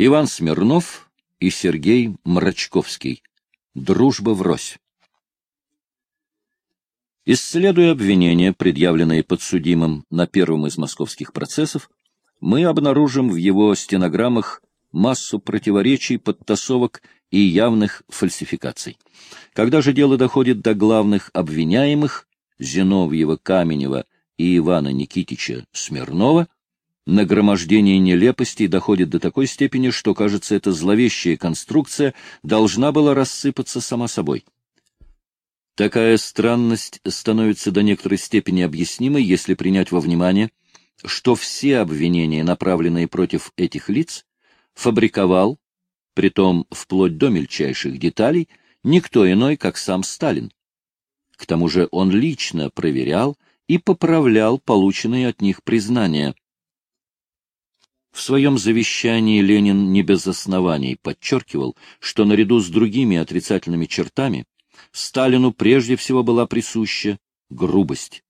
Иван Смирнов и Сергей Мрачковский. Дружба врозь. Исследуя обвинения, предъявленные подсудимым на первом из московских процессов, мы обнаружим в его стенограммах массу противоречий, подтасовок и явных фальсификаций. Когда же дело доходит до главных обвиняемых Зиновьева, Каменева и Ивана Никитича Смирнова, нагромождение нелепостей доходит до такой степени, что, кажется, эта зловещая конструкция должна была рассыпаться сама собой. Такая странность становится до некоторой степени объяснимой, если принять во внимание, что все обвинения, направленные против этих лиц, фабриковал, притом вплоть до мельчайших деталей, никто иной, как сам Сталин. К тому же он лично проверял и поправлял полученные от них признания. В своем завещании Ленин не без оснований подчеркивал, что наряду с другими отрицательными чертами Сталину прежде всего была присуща грубость.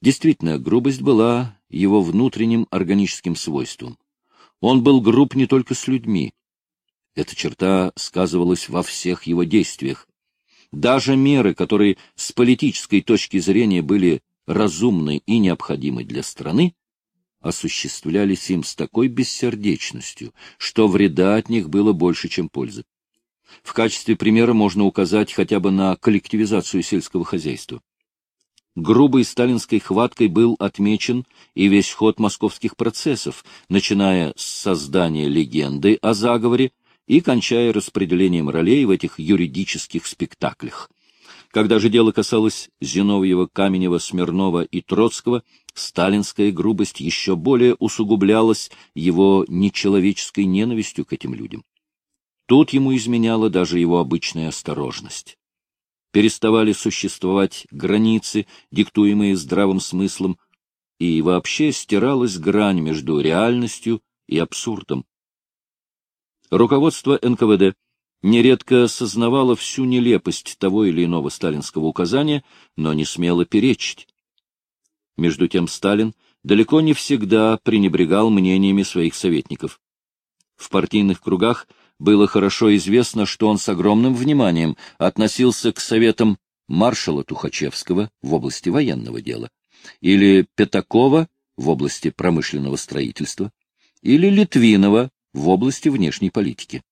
Действительно, грубость была его внутренним органическим свойством. Он был груб не только с людьми. Эта черта сказывалась во всех его действиях. Даже меры, которые с политической точки зрения были разумны и необходимы для страны, осуществлялись им с такой бессердечностью, что вреда от них было больше, чем пользы. В качестве примера можно указать хотя бы на коллективизацию сельского хозяйства. Грубой сталинской хваткой был отмечен и весь ход московских процессов, начиная с создания легенды о заговоре и кончая распределением ролей в этих юридических спектаклях. Когда же дело касалось Зиновьева, Каменева, Смирнова и Троцкого, сталинская грубость еще более усугублялась его нечеловеческой ненавистью к этим людям. Тут ему изменяла даже его обычная осторожность. Переставали существовать границы, диктуемые здравым смыслом, и вообще стиралась грань между реальностью и абсурдом. Руководство НКВД нередко сознавало всю нелепость того или иного сталинского указания, но не смело перечить. Между тем Сталин далеко не всегда пренебрегал мнениями своих советников. В партийных кругах было хорошо известно, что он с огромным вниманием относился к советам маршала Тухачевского в области военного дела, или Пятакова в области промышленного строительства, или Литвинова в области внешней политики.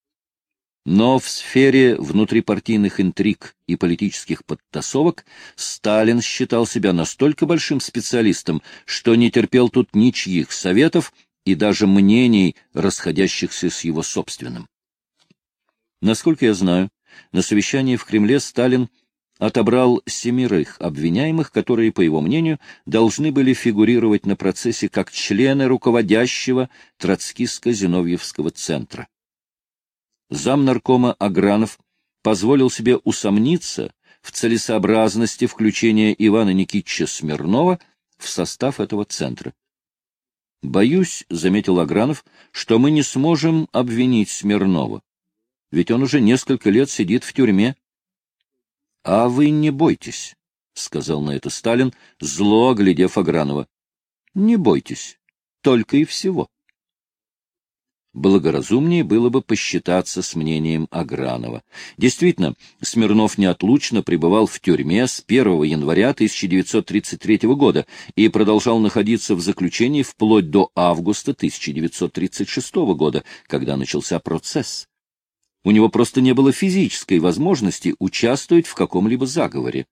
Но в сфере внутрипартийных интриг и политических подтасовок Сталин считал себя настолько большим специалистом, что не терпел тут ничьих советов и даже мнений, расходящихся с его собственным. Насколько я знаю, на совещании в Кремле Сталин отобрал семерых обвиняемых, которые, по его мнению, должны были фигурировать на процессе как члены руководящего Троцкистско-Зиновьевского центра. Зам наркома Агранов позволил себе усомниться в целесообразности включения Ивана Никитича Смирнова в состав этого центра. «Боюсь», — заметил Агранов, — «что мы не сможем обвинить Смирнова ведь он уже несколько лет сидит в тюрьме. — А вы не бойтесь, — сказал на это Сталин, зло оглядев Агранова. — Не бойтесь, только и всего. Благоразумнее было бы посчитаться с мнением Агранова. Действительно, Смирнов неотлучно пребывал в тюрьме с 1 января 1933 года и продолжал находиться в заключении вплоть до августа 1936 года, когда начался процесс. У него просто не было физической возможности участвовать в каком-либо заговоре.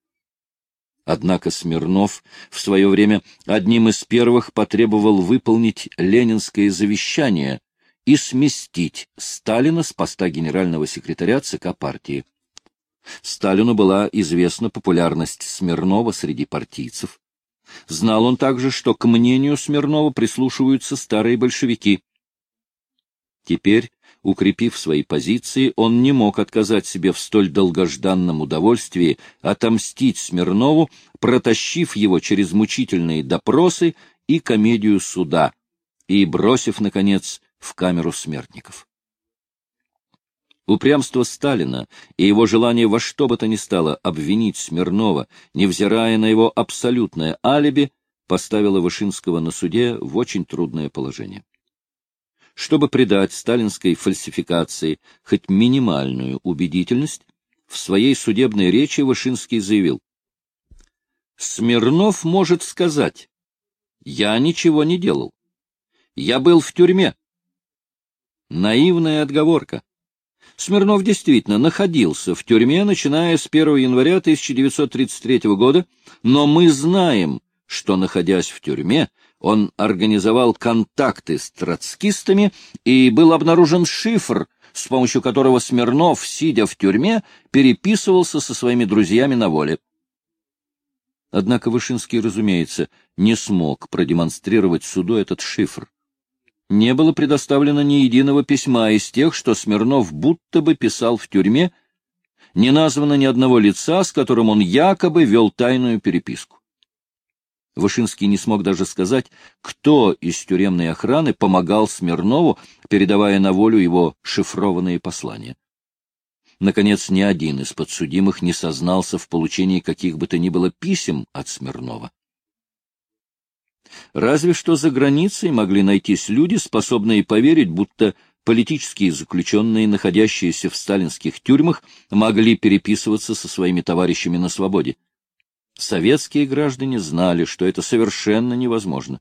Однако Смирнов в свое время одним из первых потребовал выполнить ленинское завещание и сместить Сталина с поста генерального секретаря ЦК партии. Сталину была известна популярность Смирнова среди партийцев. Знал он также, что к мнению Смирнова прислушиваются старые большевики. Теперь укрепив свои позиции, он не мог отказать себе в столь долгожданном удовольствии отомстить Смирнову, протащив его через мучительные допросы и комедию суда, и бросив, наконец, в камеру смертников. Упрямство Сталина и его желание во что бы то ни стало обвинить Смирнова, невзирая на его абсолютное алиби, поставило Вышинского на суде в очень трудное положение. Чтобы придать сталинской фальсификации хоть минимальную убедительность, в своей судебной речи Вышинский заявил, «Смирнов может сказать, я ничего не делал. Я был в тюрьме». Наивная отговорка. Смирнов действительно находился в тюрьме, начиная с 1 января 1933 года, но мы знаем, что, находясь в тюрьме, он организовал контакты с троцкистами и был обнаружен шифр, с помощью которого Смирнов, сидя в тюрьме, переписывался со своими друзьями на воле. Однако Вышинский, разумеется, не смог продемонстрировать суду этот шифр. Не было предоставлено ни единого письма из тех, что Смирнов будто бы писал в тюрьме, не названо ни одного лица, с которым он якобы вел тайную переписку. Вышинский не смог даже сказать, кто из тюремной охраны помогал Смирнову, передавая на волю его шифрованные послания. Наконец, ни один из подсудимых не сознался в получении каких бы то ни было писем от Смирнова. Разве что за границей могли найтись люди, способные поверить, будто политические заключенные, находящиеся в сталинских тюрьмах, могли переписываться со своими товарищами на свободе. Советские граждане знали, что это совершенно невозможно.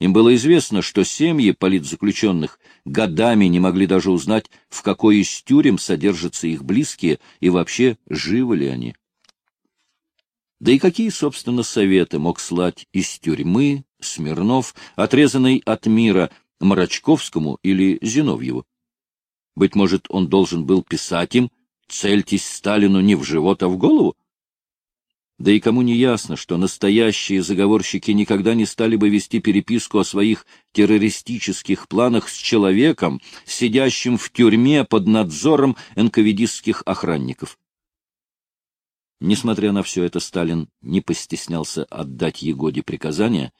Им было известно, что семьи политзаключенных годами не могли даже узнать, в какой из тюрем содержатся их близкие и вообще живы ли они. Да и какие, собственно, советы мог слать из тюрьмы Смирнов, отрезанный от мира Марачковскому или Зиновьеву? Быть может, он должен был писать им «Цельтесь Сталину не в живот, а в голову»? Да и кому не ясно, что настоящие заговорщики никогда не стали бы вести переписку о своих террористических планах с человеком, сидящим в тюрьме под надзором энковидистских охранников. Несмотря на все это, Сталин не постеснялся отдать Егоде приказание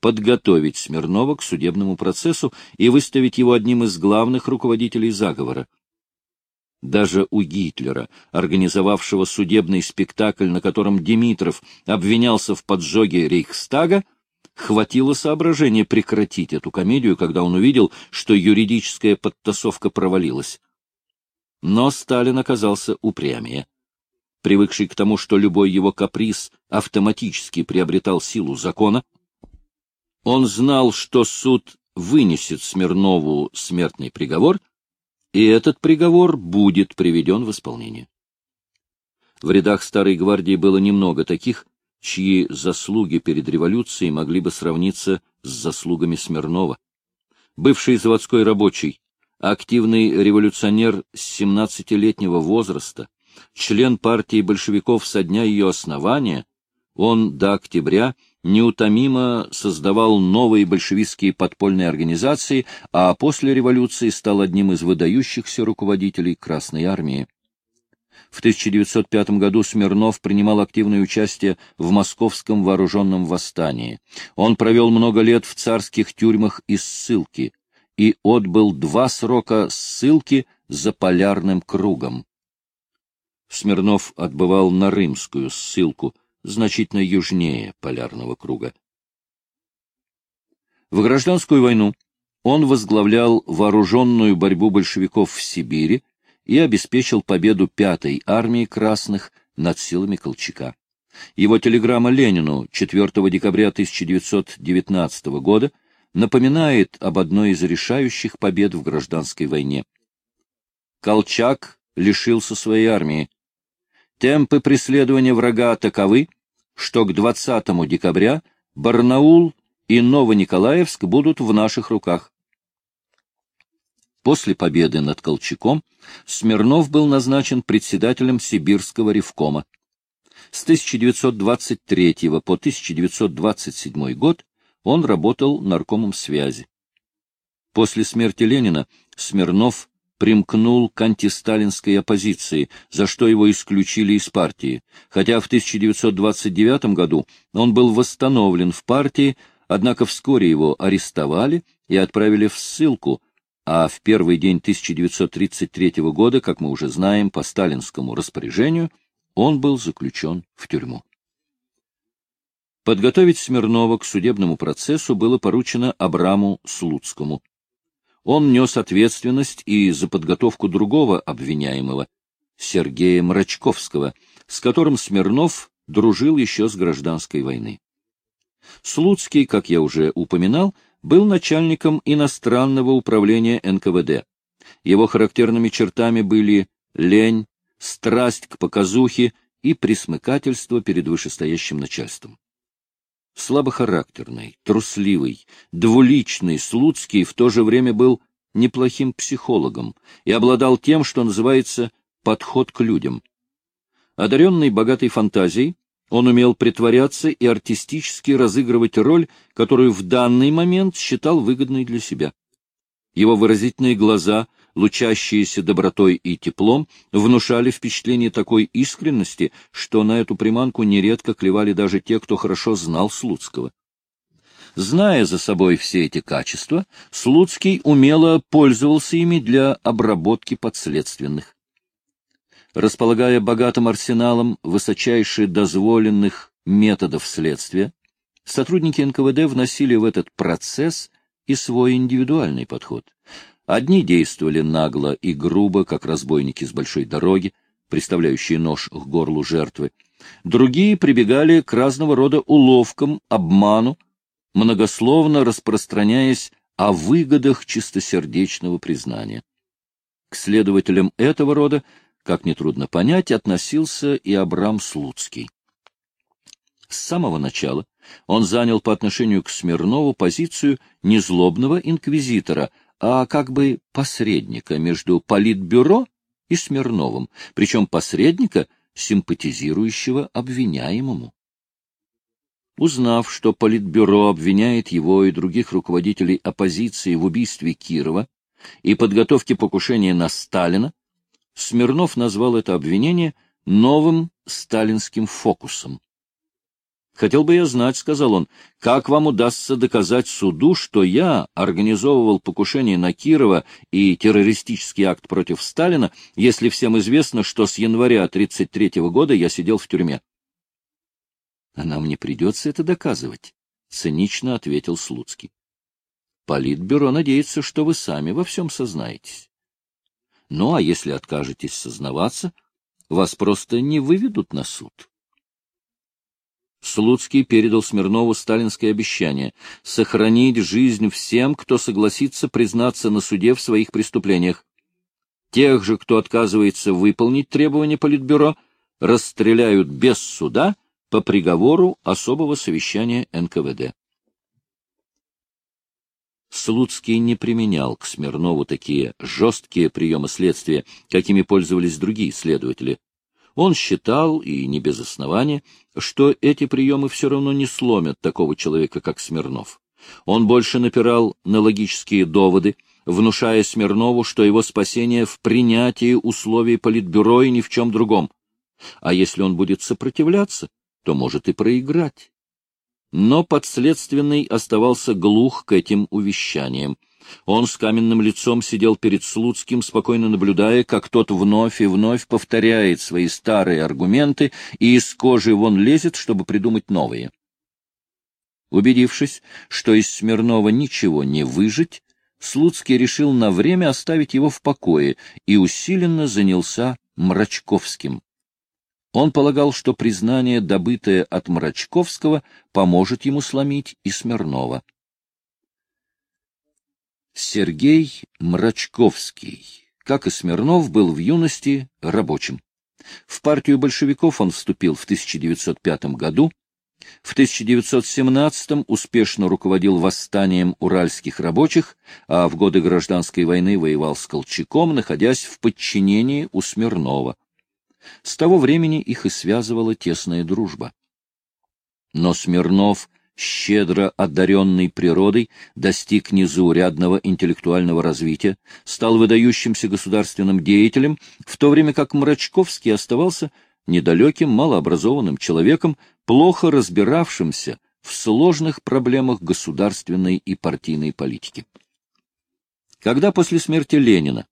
подготовить Смирнова к судебному процессу и выставить его одним из главных руководителей заговора. Даже у Гитлера, организовавшего судебный спектакль, на котором Димитров обвинялся в поджоге Рейхстага, хватило соображения прекратить эту комедию, когда он увидел, что юридическая подтасовка провалилась. Но Сталин оказался упрямее. Привыкший к тому, что любой его каприз автоматически приобретал силу закона, он знал, что суд вынесет Смирнову смертный приговор и этот приговор будет приведен в исполнение. В рядах Старой гвардии было немного таких, чьи заслуги перед революцией могли бы сравниться с заслугами Смирнова. Бывший заводской рабочий, активный революционер с 17-летнего возраста, член партии большевиков со дня ее основания, он до октября неутомимо создавал новые большевистские подпольные организации, а после революции стал одним из выдающихся руководителей Красной армии. В 1905 году Смирнов принимал активное участие в московском вооруженном восстании. Он провел много лет в царских тюрьмах и ссылки и отбыл два срока ссылки за полярным кругом. Смирнов отбывал на римскую ссылку – значительно южнее полярного круга. В гражданскую войну он возглавлял вооруженную борьбу большевиков в Сибири и обеспечил победу пятой армии красных над силами Колчака. Его телеграмма Ленину 4 декабря 1919 года напоминает об одной из решающих побед в гражданской войне. Колчак лишился своей армии. Темпы преследования врага таковы, что к 20 декабря Барнаул и Новониколаевск будут в наших руках. После победы над Колчаком Смирнов был назначен председателем Сибирского ревкома. С 1923 по 1927 год он работал наркомом связи. После смерти Ленина Смирнов примкнул к антисталинской оппозиции, за что его исключили из партии, хотя в 1929 году он был восстановлен в партии, однако вскоре его арестовали и отправили в ссылку, а в первый день 1933 года, как мы уже знаем, по сталинскому распоряжению, он был заключен в тюрьму. Подготовить Смирнова к судебному процессу было поручено Абраму Слуцкому. Он нес ответственность и за подготовку другого обвиняемого, Сергея Мрачковского, с которым Смирнов дружил еще с гражданской войны. Слуцкий, как я уже упоминал, был начальником иностранного управления НКВД. Его характерными чертами были лень, страсть к показухе и присмыкательство перед вышестоящим начальством. Слабохарактерный, трусливый, двуличный Слуцкий в то же время был неплохим психологом и обладал тем, что называется «подход к людям». Одаренный богатой фантазией, он умел притворяться и артистически разыгрывать роль, которую в данный момент считал выгодной для себя. Его выразительные глаза, лучащиеся добротой и теплом, внушали впечатление такой искренности, что на эту приманку нередко клевали даже те, кто хорошо знал Слуцкого. Зная за собой все эти качества, Слуцкий умело пользовался ими для обработки подследственных располагая богатым арсеналом высочайших дозволенных методов следствия, сотрудники НКВД вносили в этот процесс и свой индивидуальный подход. Одни действовали нагло и грубо, как разбойники с большой дороги, приставляющие нож к горлу жертвы. Другие прибегали к разного рода уловкам, обману, многословно распространяясь о выгодах чистосердечного признания. К следователям этого рода как нетрудно понять, относился и Абрам Слуцкий. С самого начала он занял по отношению к Смирнову позицию не злобного инквизитора, а как бы посредника между Политбюро и Смирновым, причем посредника, симпатизирующего обвиняемому. Узнав, что Политбюро обвиняет его и других руководителей оппозиции в убийстве Кирова и подготовке покушения на Сталина, Смирнов назвал это обвинение новым сталинским фокусом. «Хотел бы я знать, — сказал он, — как вам удастся доказать суду, что я организовывал покушение на Кирова и террористический акт против Сталина, если всем известно, что с января 1933 года я сидел в тюрьме?» «А нам не придется это доказывать», — цинично ответил Слуцкий. «Политбюро надеется, что вы сами во всем сознаетесь. Ну, а если откажетесь сознаваться, вас просто не выведут на суд. Слуцкий передал Смирнову сталинское обещание сохранить жизнь всем, кто согласится признаться на суде в своих преступлениях. Тех же, кто отказывается выполнить требования Политбюро, расстреляют без суда по приговору особого совещания НКВД. Слуцкий не применял к Смирнову такие жесткие приемы следствия, какими пользовались другие следователи. Он считал, и не без основания, что эти приемы все равно не сломят такого человека, как Смирнов. Он больше напирал на логические доводы, внушая Смирнову, что его спасение в принятии условий Политбюро и ни в чем другом. А если он будет сопротивляться, то может и проиграть. Но подследственный оставался глух к этим увещаниям. Он с каменным лицом сидел перед Слуцким, спокойно наблюдая, как тот вновь и вновь повторяет свои старые аргументы и из кожи вон лезет, чтобы придумать новые. Убедившись, что из Смирнова ничего не выжить, Слуцкий решил на время оставить его в покое и усиленно занялся Мрачковским. Он полагал, что признание, добытое от Мрачковского, поможет ему сломить и Смирнова. Сергей Мрачковский, как и Смирнов, был в юности рабочим. В партию большевиков он вступил в 1905 году, в 1917 успешно руководил восстанием уральских рабочих, а в годы гражданской войны воевал с Колчаком, находясь в подчинении у Смирнова. С того времени их и связывала тесная дружба. Но Смирнов, щедро одаренный природой, достиг незаурядного интеллектуального развития, стал выдающимся государственным деятелем, в то время как Мрачковский оставался недалеким, малообразованным человеком, плохо разбиравшимся в сложных проблемах государственной и партийной политики. Когда после смерти Ленина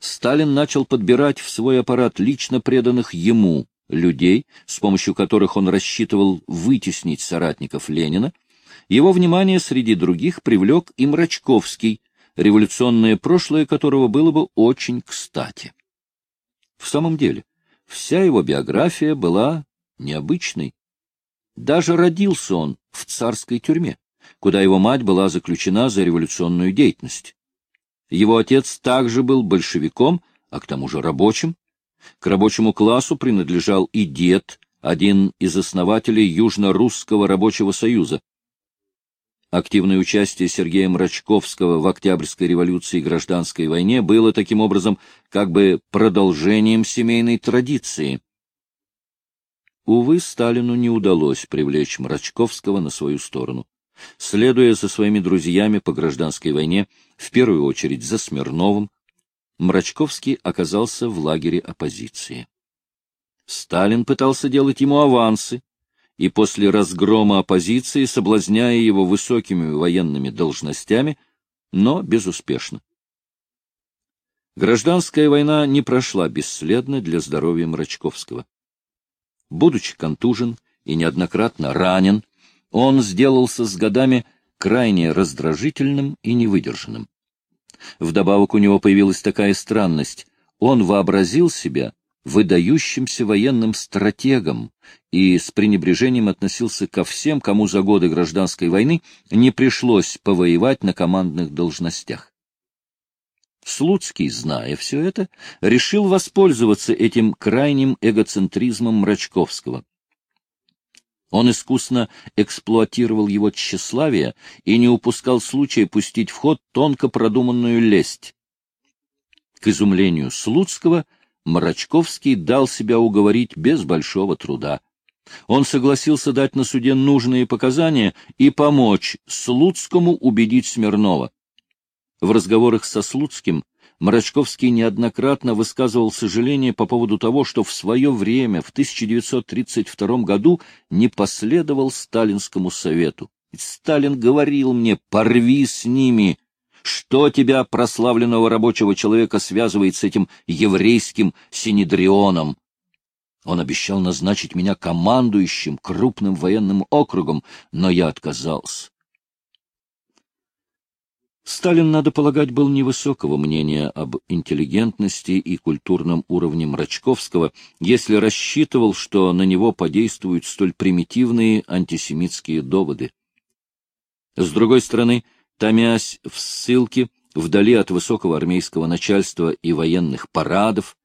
Сталин начал подбирать в свой аппарат лично преданных ему людей, с помощью которых он рассчитывал вытеснить соратников Ленина, его внимание среди других привлек и Мрачковский, революционное прошлое которого было бы очень кстати. В самом деле, вся его биография была необычной. Даже родился он в царской тюрьме, куда его мать была заключена за революционную деятельность. Его отец также был большевиком, а к тому же рабочим. К рабочему классу принадлежал и дед, один из основателей Южно-Русского рабочего союза. Активное участие Сергея Мрачковского в Октябрьской революции и гражданской войне было таким образом как бы продолжением семейной традиции. Увы, Сталину не удалось привлечь Мрачковского на свою сторону. Следуя за своими друзьями по гражданской войне, в первую очередь за Смирновым, Мрачковский оказался в лагере оппозиции. Сталин пытался делать ему авансы, и после разгрома оппозиции, соблазняя его высокими военными должностями, но безуспешно. Гражданская война не прошла бесследно для здоровья Мрачковского. Будучи контужен и неоднократно ранен, он сделался с годами крайне раздражительным и невыдержанным. Вдобавок у него появилась такая странность — он вообразил себя выдающимся военным стратегом и с пренебрежением относился ко всем, кому за годы гражданской войны не пришлось повоевать на командных должностях. Слуцкий, зная все это, решил воспользоваться этим крайним эгоцентризмом Мрачковского. Он искусно эксплуатировал его тщеславие и не упускал случая пустить в ход тонко продуманную лесть. К изумлению Слуцкого — Мрачковский дал себя уговорить без большого труда. Он согласился дать на суде нужные показания и помочь Слуцкому убедить Смирнова. В разговорах со Слуцким Мрачковский неоднократно высказывал сожаление по поводу того, что в свое время, в 1932 году, не последовал сталинскому совету. Сталин говорил мне «порви с ними», что тебя, прославленного рабочего человека, связывает с этим еврейским синедрионом? Он обещал назначить меня командующим крупным военным округом, но я отказался. Сталин, надо полагать, был невысокого мнения об интеллигентности и культурном уровне Мрачковского, если рассчитывал, что на него подействуют столь примитивные антисемитские доводы. С другой стороны, томясь в ссылке, вдали от высокого армейского начальства и военных парадов,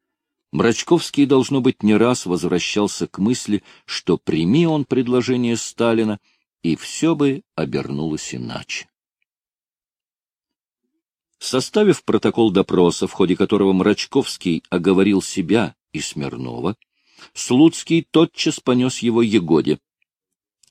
Мрачковский, должно быть, не раз возвращался к мысли, что прими он предложение Сталина, и все бы обернулось иначе. Составив протокол допроса, в ходе которого Мрачковский оговорил себя и Смирнова, Слуцкий тотчас понес его Егоде.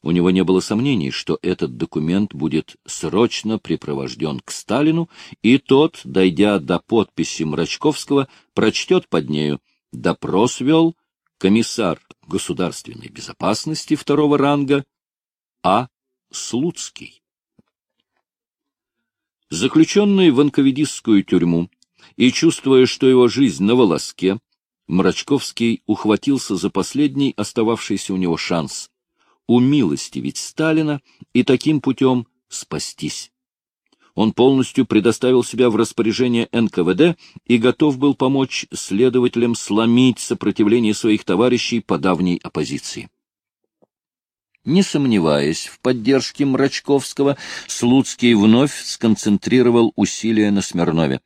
У него не было сомнений, что этот документ будет срочно припровожден к Сталину, и тот, дойдя до подписи Мрачковского, прочтет под нею «Допрос вел комиссар государственной безопасности второго ранга А. Слуцкий». Заключенный в анковедистскую тюрьму и чувствуя, что его жизнь на волоске, Мрачковский ухватился за последний остававшийся у него шанс — умилостивить Сталина и таким путем спастись. Он полностью предоставил себя в распоряжение НКВД и готов был помочь следователям сломить сопротивление своих товарищей по давней оппозиции. Не сомневаясь в поддержке Мрачковского, Слуцкий вновь сконцентрировал усилия на Смирнове.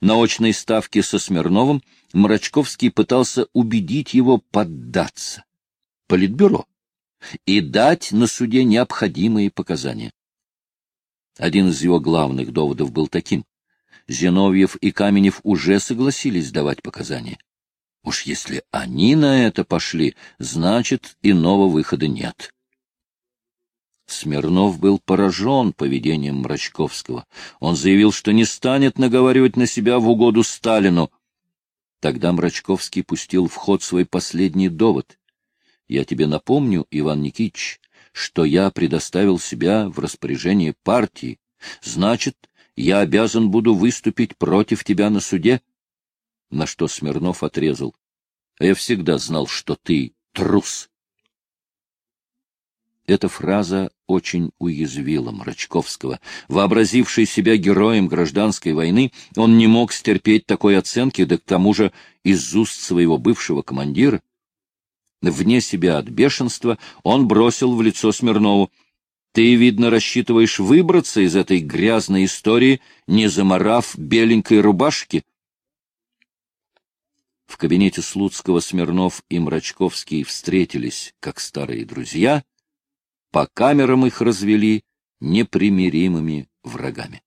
На очной ставке со Смирновым Мрачковский пытался убедить его поддаться. Политбюро и дать на суде необходимые показания. Один из его главных доводов был таким. Зиновьев и Каменев уже согласились давать показания. Уж если они на это пошли, значит, иного выхода нет. Смирнов был поражен поведением Мрачковского. Он заявил, что не станет наговаривать на себя в угоду Сталину. Тогда Мрачковский пустил в ход свой последний довод. Я тебе напомню, Иван Никитич, что я предоставил себя в распоряжение партии. Значит, я обязан буду выступить против тебя на суде. На что Смирнов отрезал. А я всегда знал, что ты трус. Эта фраза очень уязвила Мрачковского. Вообразивший себя героем гражданской войны, он не мог стерпеть такой оценки, да к тому же из уст своего бывшего командира. Вне себя от бешенства он бросил в лицо Смирнову. «Ты, видно, рассчитываешь выбраться из этой грязной истории, не заморав беленькой рубашки?» В кабинете Слуцкого Смирнов и Мрачковский встретились, как старые друзья, по камерам их развели непримиримыми врагами.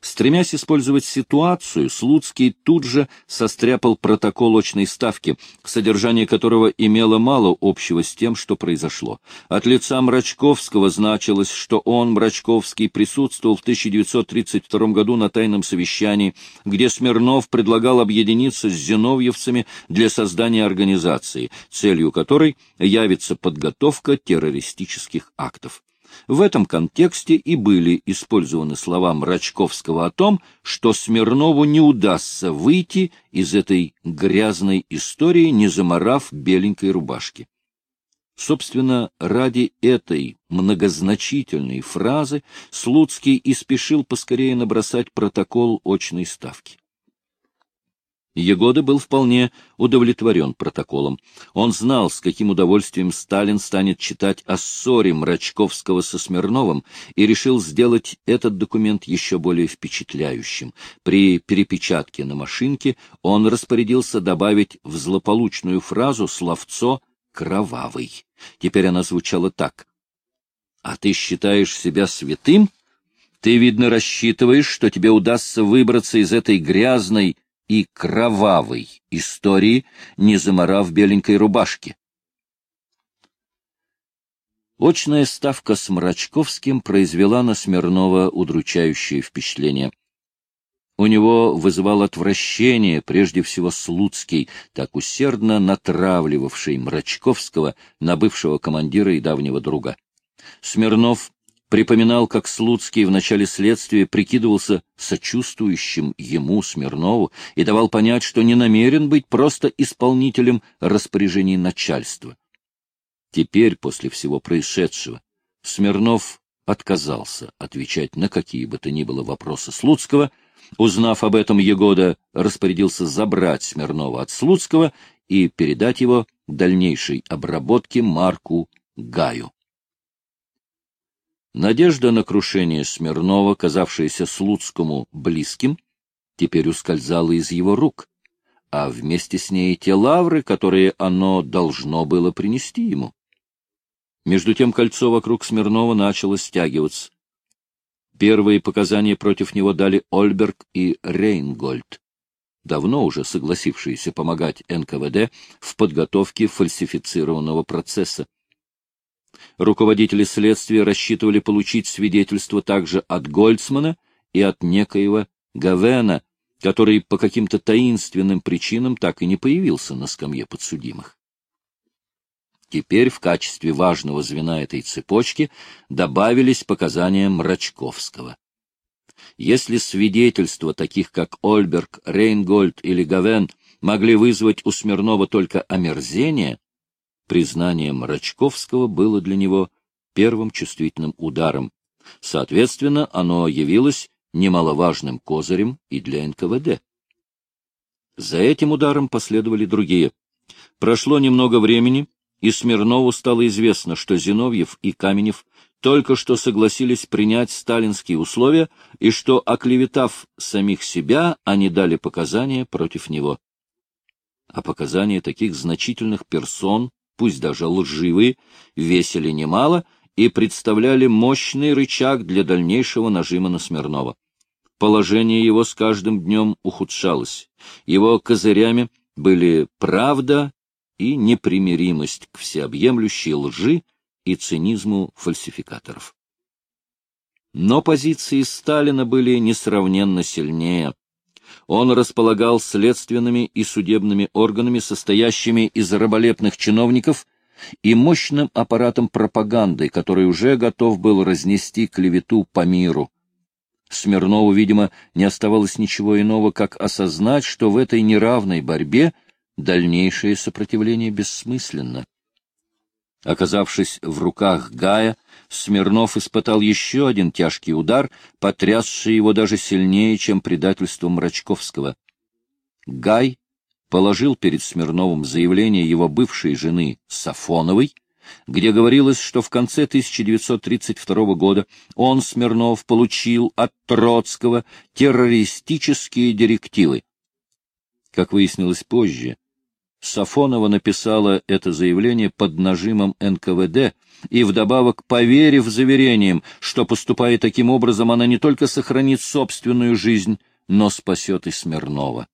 Стремясь использовать ситуацию, Слуцкий тут же состряпал протокол очной ставки, содержание которого имело мало общего с тем, что произошло. От лица Мрачковского значилось, что он, Мрачковский, присутствовал в 1932 году на тайном совещании, где Смирнов предлагал объединиться с зиновьевцами для создания организации, целью которой явится подготовка террористических актов. В этом контексте и были использованы слова Мрачковского о том, что Смирнову не удастся выйти из этой грязной истории, не заморав беленькой рубашки. Собственно, ради этой многозначительной фразы Слуцкий и спешил поскорее набросать протокол очной ставки. Егода был вполне удовлетворен протоколом. Он знал, с каким удовольствием Сталин станет читать о ссоре Мрачковского со Смирновым, и решил сделать этот документ еще более впечатляющим. При перепечатке на машинке он распорядился добавить в злополучную фразу словцо «кровавый». Теперь она звучала так. «А ты считаешь себя святым? Ты, видно, рассчитываешь, что тебе удастся выбраться из этой грязной, и кровавой истории, не заморав беленькой рубашки. Очная ставка с Мрачковским произвела на Смирнова удручающее впечатление. У него вызывал отвращение прежде всего Слуцкий, так усердно натравливавший Мрачковского на бывшего командира и давнего друга. Смирнов припоминал, как Слуцкий в начале следствия прикидывался сочувствующим ему, Смирнову, и давал понять, что не намерен быть просто исполнителем распоряжений начальства. Теперь, после всего происшедшего, Смирнов отказался отвечать на какие бы то ни было вопросы Слуцкого. Узнав об этом, Егода распорядился забрать Смирнова от Слуцкого и передать его дальнейшей обработке Марку Гаю. Надежда на крушение Смирнова, казавшаяся Слуцкому близким, теперь ускользала из его рук, а вместе с ней те лавры, которые оно должно было принести ему. Между тем кольцо вокруг Смирнова начало стягиваться. Первые показания против него дали Ольберг и Рейнгольд, давно уже согласившиеся помогать НКВД в подготовке фальсифицированного процесса. Руководители следствия рассчитывали получить свидетельство также от Гольцмана и от некоего Гавена, который по каким-то таинственным причинам так и не появился на скамье подсудимых. Теперь в качестве важного звена этой цепочки добавились показания Мрачковского. Если свидетельства таких, как Ольберг, Рейнгольд или Гавен, могли вызвать у Смирнова только омерзение, Признание Мрачковского было для него первым чувствительным ударом. Соответственно, оно явилось немаловажным козырем и для НКВД. За этим ударом последовали другие. Прошло немного времени, и Смирнову стало известно, что Зиновьев и Каменев только что согласились принять сталинские условия и что, оклеветав самих себя, они дали показания против него. А показания таких значительных персон пусть даже лживые, весили немало и представляли мощный рычаг для дальнейшего нажима на Смирнова. Положение его с каждым днем ухудшалось. Его козырями были правда и непримиримость к всеобъемлющей лжи и цинизму фальсификаторов. Но позиции Сталина были несравненно сильнее он располагал следственными и судебными органами, состоящими из раболепных чиновников, и мощным аппаратом пропаганды, который уже готов был разнести клевету по миру. Смирнову, видимо, не оставалось ничего иного, как осознать, что в этой неравной борьбе дальнейшее сопротивление бессмысленно. Оказавшись в руках Гая, Смирнов испытал еще один тяжкий удар, потрясший его даже сильнее, чем предательство Мрачковского. Гай положил перед Смирновым заявление его бывшей жены Сафоновой, где говорилось, что в конце 1932 года он, Смирнов, получил от Троцкого террористические директивы. Как выяснилось позже, Сафонова написала это заявление под нажимом НКВД и вдобавок поверив заверениям, что, поступая таким образом, она не только сохранит собственную жизнь, но спасет и Смирнова.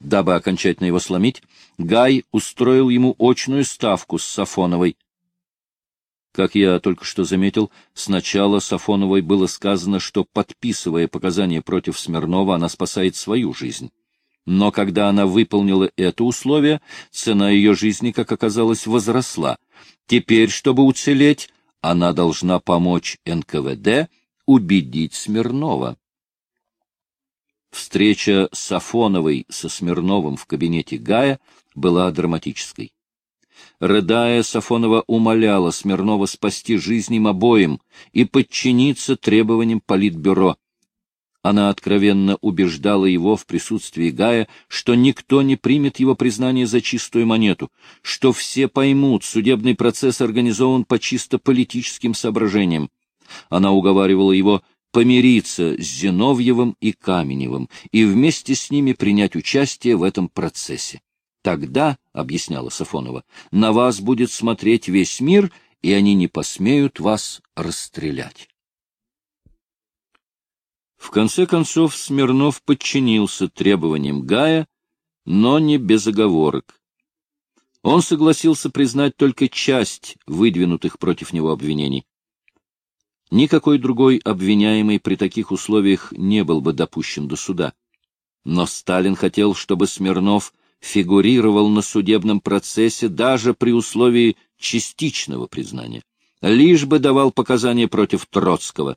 Дабы окончательно его сломить, Гай устроил ему очную ставку с Сафоновой. Как я только что заметил, сначала Сафоновой было сказано, что, подписывая показания против Смирнова, она спасает свою жизнь. Но когда она выполнила это условие, цена ее жизни, как оказалось, возросла. Теперь, чтобы уцелеть, она должна помочь НКВД убедить Смирнова. Встреча Сафоновой со Смирновым в кабинете Гая была драматической. Рыдая, Сафонова умоляла Смирнова спасти жизнь им обоим и подчиниться требованиям Политбюро. Она откровенно убеждала его в присутствии Гая, что никто не примет его признание за чистую монету, что все поймут, судебный процесс организован по чисто политическим соображениям. Она уговаривала его помириться с Зиновьевым и Каменевым и вместе с ними принять участие в этом процессе. Тогда, — объясняла Сафонова, — на вас будет смотреть весь мир, и они не посмеют вас расстрелять. В конце концов Смирнов подчинился требованиям Гая, но не без оговорок. Он согласился признать только часть выдвинутых против него обвинений. Никакой другой обвиняемый при таких условиях не был бы допущен до суда. Но Сталин хотел, чтобы Смирнов фигурировал на судебном процессе даже при условии частичного признания, лишь бы давал показания против Троцкого.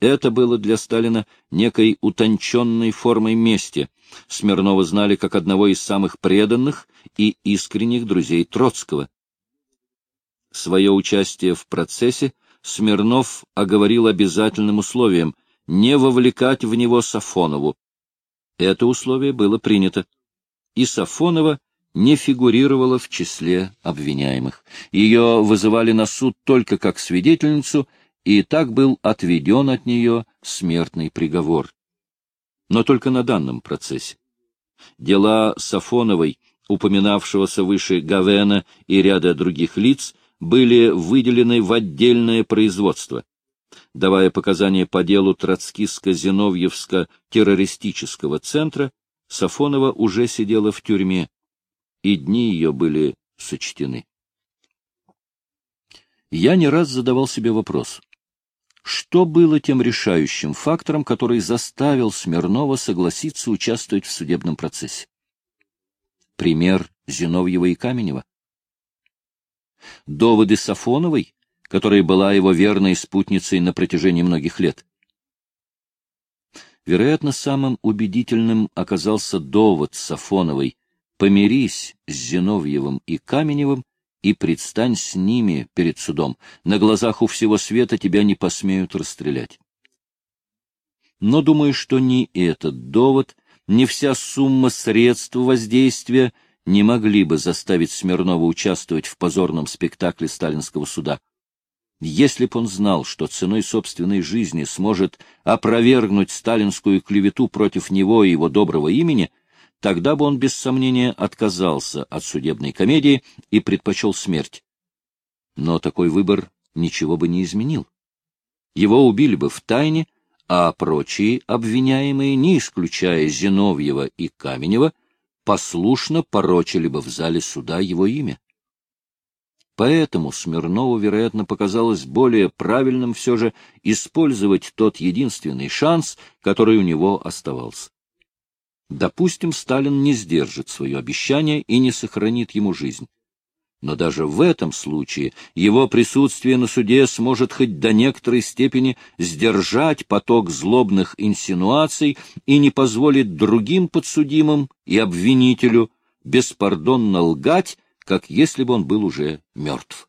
Это было для Сталина некой утонченной формой мести. Смирнова знали как одного из самых преданных и искренних друзей Троцкого. Свое участие в процессе Смирнов оговорил обязательным условием не вовлекать в него Сафонову. Это условие было принято, и Сафонова не фигурировала в числе обвиняемых. Ее вызывали на суд только как свидетельницу, и так был отведен от нее смертный приговор. Но только на данном процессе. Дела Сафоновой, упоминавшегося выше Гавена и ряда других лиц, были выделены в отдельное производство. Давая показания по делу Троцкиско-Зиновьевско-террористического центра, Сафонова уже сидела в тюрьме, и дни ее были сочтены. Я не раз задавал себе вопрос, что было тем решающим фактором, который заставил Смирнова согласиться участвовать в судебном процессе? Пример Зиновьева и Каменева? доводы Сафоновой, которая была его верной спутницей на протяжении многих лет. Вероятно, самым убедительным оказался довод Сафоновой «Помирись с Зиновьевым и Каменевым и предстань с ними перед судом. На глазах у всего света тебя не посмеют расстрелять». Но думаю, что ни этот довод, ни вся сумма средств воздействия — не могли бы заставить Смирнова участвовать в позорном спектакле сталинского суда. Если б он знал, что ценой собственной жизни сможет опровергнуть сталинскую клевету против него и его доброго имени, тогда бы он без сомнения отказался от судебной комедии и предпочел смерть. Но такой выбор ничего бы не изменил. Его убили бы в тайне, а прочие обвиняемые, не исключая Зиновьева и Каменева, послушно порочили бы в зале суда его имя. Поэтому Смирнову, вероятно, показалось более правильным все же использовать тот единственный шанс, который у него оставался. Допустим, Сталин не сдержит свое обещание и не сохранит ему жизнь. Но даже в этом случае его присутствие на суде сможет хоть до некоторой степени сдержать поток злобных инсинуаций и не позволит другим подсудимым и обвинителю беспардонно лгать, как если бы он был уже мертв.